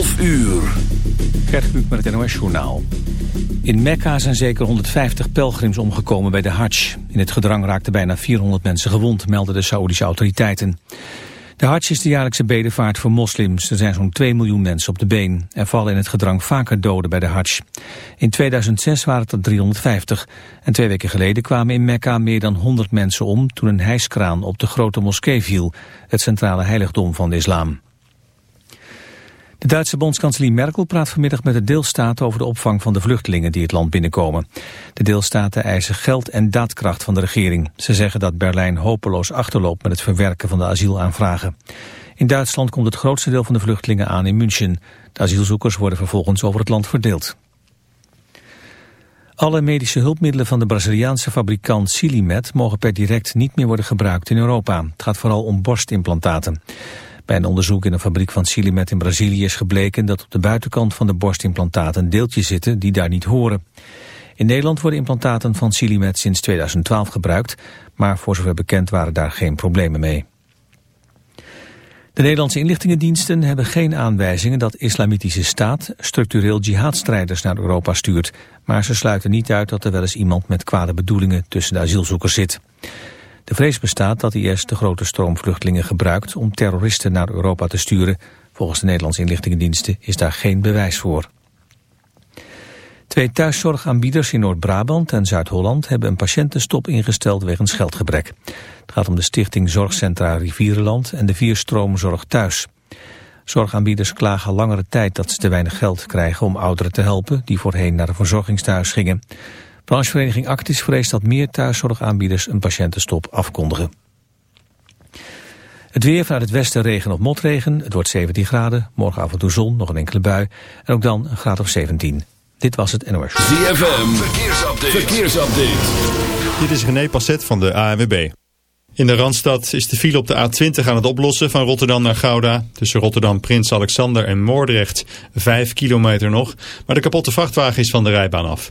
11 uur. Gert met het NOS Journaal. In Mekka zijn zeker 150 pelgrims omgekomen bij de Hajj. In het gedrang raakten bijna 400 mensen gewond, melden de Saoedische autoriteiten. De Hajj is de jaarlijkse bedevaart voor moslims. Er zijn zo'n 2 miljoen mensen op de been. Er vallen in het gedrang vaker doden bij de Hajj. In 2006 waren het er 350. En twee weken geleden kwamen in Mekka meer dan 100 mensen om... toen een hijskraan op de grote moskee viel, het centrale heiligdom van de islam. De Duitse bondskanselier Merkel praat vanmiddag met de deelstaten over de opvang van de vluchtelingen die het land binnenkomen. De deelstaten eisen geld en daadkracht van de regering. Ze zeggen dat Berlijn hopeloos achterloopt met het verwerken van de asielaanvragen. In Duitsland komt het grootste deel van de vluchtelingen aan in München. De asielzoekers worden vervolgens over het land verdeeld. Alle medische hulpmiddelen van de Braziliaanse fabrikant Silimed mogen per direct niet meer worden gebruikt in Europa. Het gaat vooral om borstimplantaten. Bij een onderzoek in een fabriek van Silimet in Brazilië is gebleken dat op de buitenkant van de borstimplantaten deeltjes zitten die daar niet horen. In Nederland worden implantaten van Silimet sinds 2012 gebruikt, maar voor zover bekend waren daar geen problemen mee. De Nederlandse inlichtingendiensten hebben geen aanwijzingen dat islamitische staat structureel jihadstrijders naar Europa stuurt, maar ze sluiten niet uit dat er wel eens iemand met kwade bedoelingen tussen de asielzoekers zit. De vrees bestaat dat IS de grote stroom vluchtelingen gebruikt om terroristen naar Europa te sturen. Volgens de Nederlandse inlichtingendiensten is daar geen bewijs voor. Twee thuiszorgaanbieders in Noord-Brabant en Zuid-Holland hebben een patiëntenstop ingesteld wegens geldgebrek. Het gaat om de stichting Zorgcentra Rivierenland en de Vierstroomzorg Thuis. Zorgaanbieders klagen langere tijd dat ze te weinig geld krijgen om ouderen te helpen die voorheen naar een verzorgingstehuis gingen. Branchevereniging Actis vreest dat meer thuiszorgaanbieders een patiëntenstop afkondigen. Het weer vanuit het westen regen of motregen. Het wordt 17 graden. Morgen af en toe zon, nog een enkele bui. En ook dan een graad of 17. Dit was het NOS. ZFM, verkeersupdate. verkeersupdate. Dit is René Passet van de ANWB. In de Randstad is de file op de A20 aan het oplossen van Rotterdam naar Gouda. Tussen Rotterdam, Prins Alexander en Moordrecht. Vijf kilometer nog. Maar de kapotte vrachtwagen is van de rijbaan af.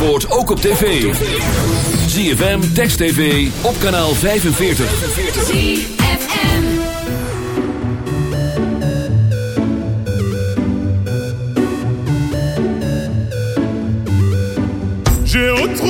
Zandvoort ook op tv. ZFM, Text TV, op kanaal 45. ZFM J'ai retrouvé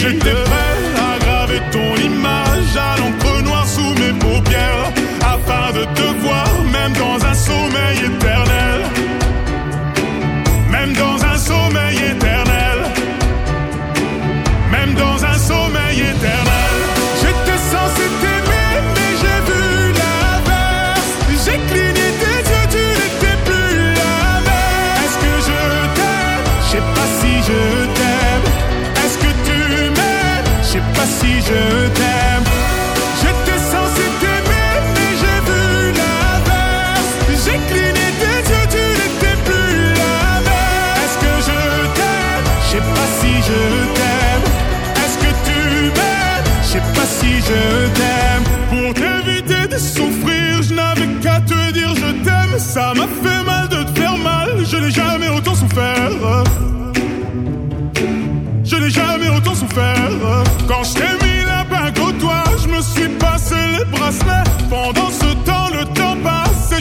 je t'aime.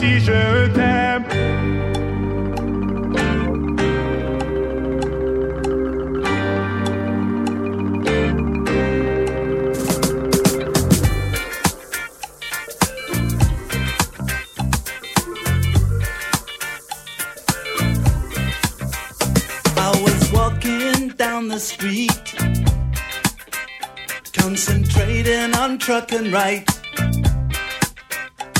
si je t'aime. street, concentrating on trucking right.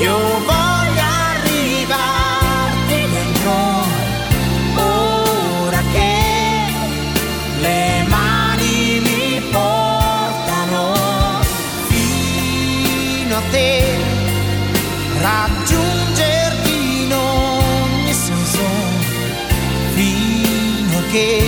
Io voglio arrivarti dentro ora che le mani mi portano fino a te. raggiungerti in ogni senso fino a che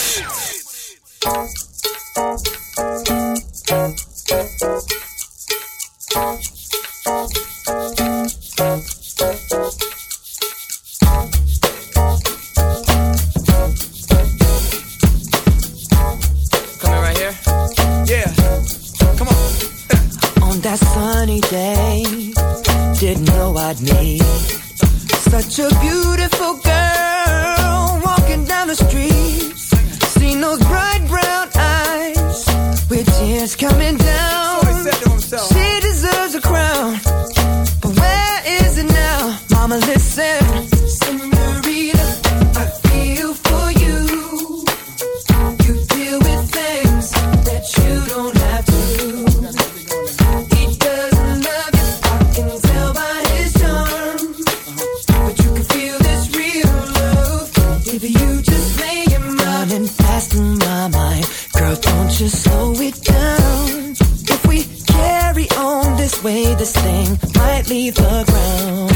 leave the ground.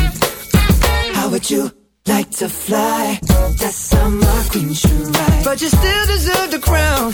How would you like to fly? That's how my queen should ride. But you still deserve the crown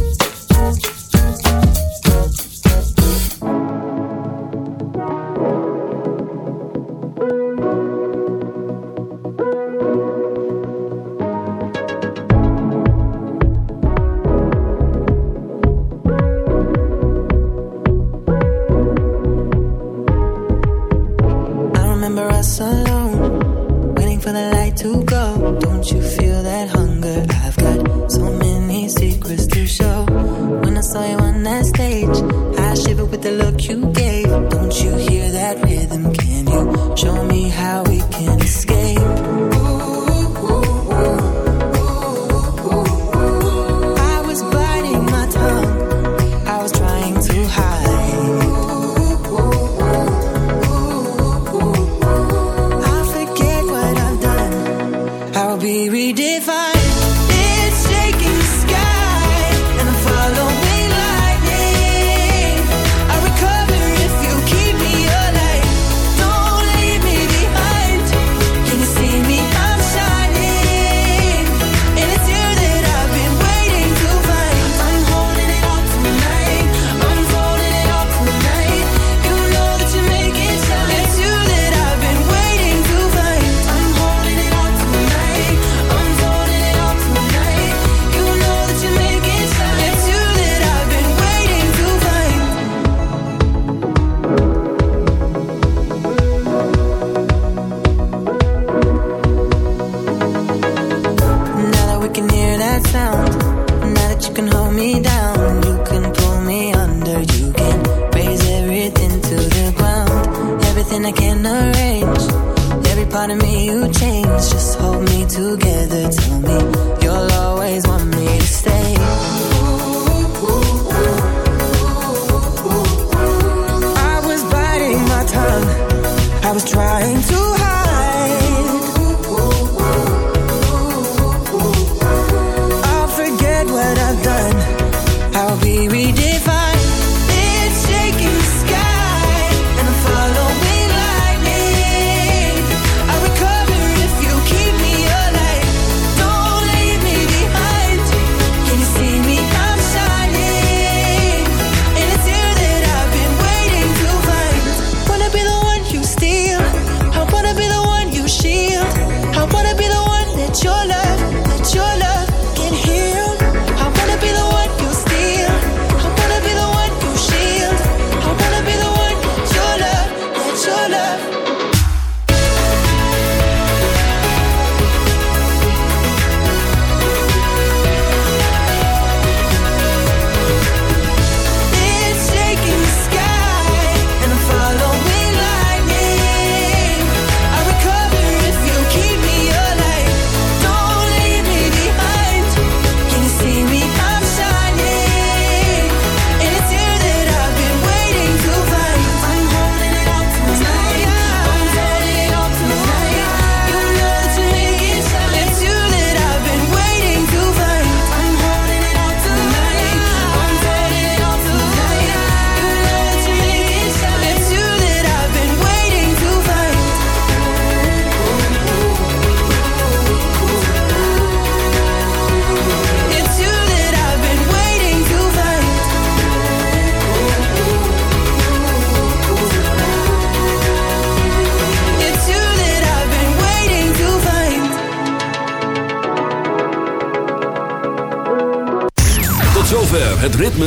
is too show. When I saw you on that stage, I shivered with the look you